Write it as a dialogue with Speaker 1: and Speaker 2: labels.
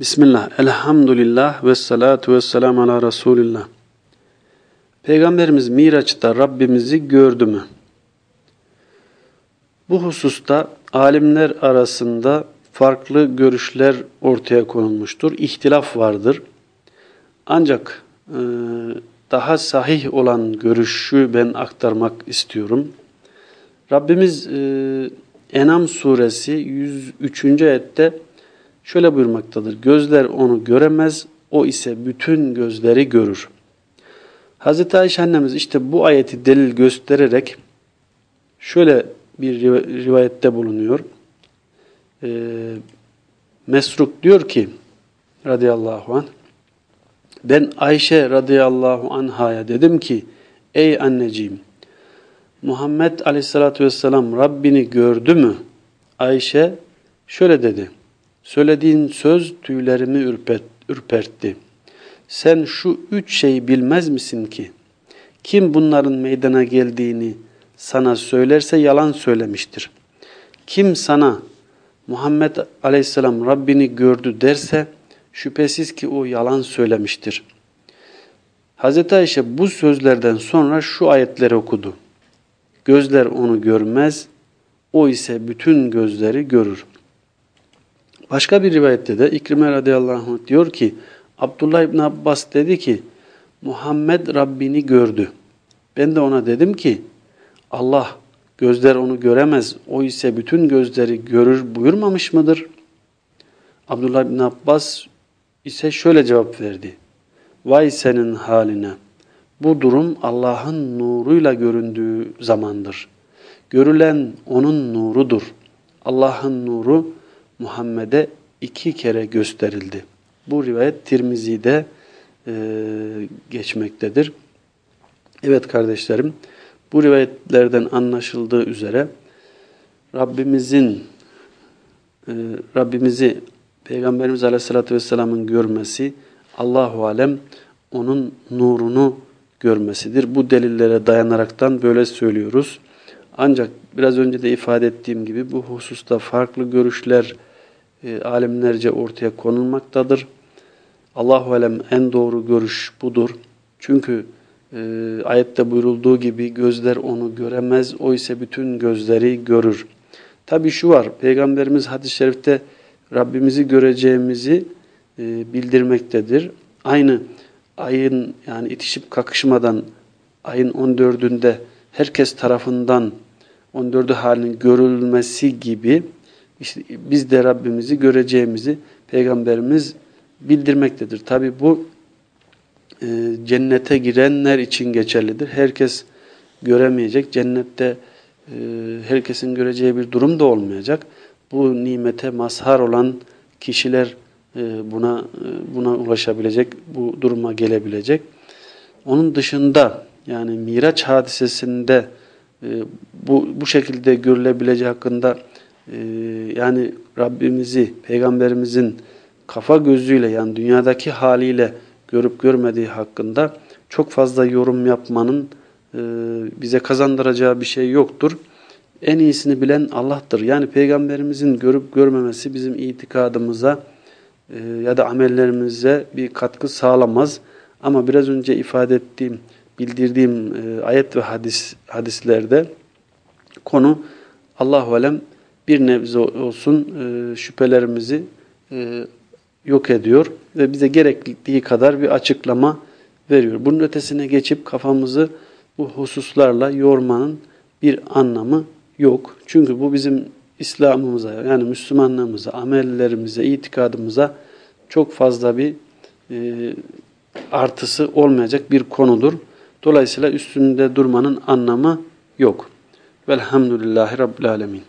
Speaker 1: Bismillah, elhamdülillah ve salatu ve selamu ala Resulillah. Peygamberimiz Miraç'ta Rabbimizi gördü mü? Bu hususta alimler arasında farklı görüşler ortaya konulmuştur. İhtilaf vardır. Ancak e, daha sahih olan görüşü ben aktarmak istiyorum. Rabbimiz e, Enam suresi 103. ayette şöyle buyurmaktadır. Gözler onu göremez, o ise bütün gözleri görür. Hazreti Ayşe annemiz işte bu ayeti delil göstererek şöyle bir rivayette bulunuyor. Ee, Mesruk diyor ki radıyallahu anh ben Ayşe radıyallahu anhaya dedim ki ey anneciğim Muhammed aleyhissalatü vesselam Rabbini gördü mü? Ayşe şöyle dedi. Söylediğin söz tüylerimi ürpet, ürpertti. Sen şu üç şeyi bilmez misin ki? Kim bunların meydana geldiğini sana söylerse yalan söylemiştir. Kim sana Muhammed aleyhisselam Rabbini gördü derse şüphesiz ki o yalan söylemiştir. Hz. Ayşe bu sözlerden sonra şu ayetleri okudu. Gözler onu görmez, o ise bütün gözleri görür. Başka bir rivayette de İkrime radıyallahu anh diyor ki Abdullah İbn Abbas dedi ki Muhammed Rabbini gördü. Ben de ona dedim ki Allah gözler onu göremez o ise bütün gözleri görür buyurmamış mıdır? Abdullah İbn Abbas ise şöyle cevap verdi. Vay senin haline. Bu durum Allah'ın nuruyla göründüğü zamandır. Görülen onun nurudur. Allah'ın nuru Muhammed'e iki kere gösterildi. Bu rivayet Tirmizi'de e, geçmektedir. Evet kardeşlerim, bu rivayetlerden anlaşıldığı üzere Rabbimizin e, Rabbimizi Peygamberimiz Aleyhisselatü Vesselam'ın görmesi Allahu Alem onun nurunu görmesidir. Bu delillere dayanaraktan böyle söylüyoruz. Ancak biraz önce de ifade ettiğim gibi bu hususta farklı görüşler e, alimlerce ortaya konulmaktadır. Allahu alem en doğru görüş budur. Çünkü e, ayette buyurulduğu gibi gözler onu göremez, o ise bütün gözleri görür. Tabi şu var, Peygamberimiz hadis-i şerifte Rabbimizi göreceğimizi e, bildirmektedir. Aynı ayın yani itişip kakışmadan ayın 14'ünde herkes tarafından 14'ü halinin görülmesi gibi işte biz de Rabbimizi göreceğimizi Peygamberimiz bildirmektedir. Tabi bu e, cennete girenler için geçerlidir. Herkes göremeyecek. Cennette e, herkesin göreceği bir durum da olmayacak. Bu nimete mazhar olan kişiler e, buna e, buna ulaşabilecek, bu duruma gelebilecek. Onun dışında yani Miraç hadisesinde e, bu bu şekilde görülebileceği hakkında e, yani Rabbimizi, Peygamberimizin kafa gözüyle yani dünyadaki haliyle görüp görmediği hakkında çok fazla yorum yapmanın e, bize kazandıracağı bir şey yoktur. En iyisini bilen Allah'tır. Yani Peygamberimizin görüp görmemesi bizim itikadımıza e, ya da amellerimize bir katkı sağlamaz. Ama biraz önce ifade ettiğim, bildirdiğim e, ayet ve hadis hadislerde konu Allahu alem bir nebze olsun e, şüphelerimizi e, yok ediyor ve bize gerektiği kadar bir açıklama veriyor. Bunun ötesine geçip kafamızı bu hususlarla yormanın bir anlamı yok. Çünkü bu bizim İslam'ımıza yani Müslümanlığımıza, amellerimize, itikadımıza çok fazla bir e, artısı olmayacak bir konudur. Dolayısıyla üstünde durmanın anlamı yok. Velhamdülillahi Rabbil Alemin.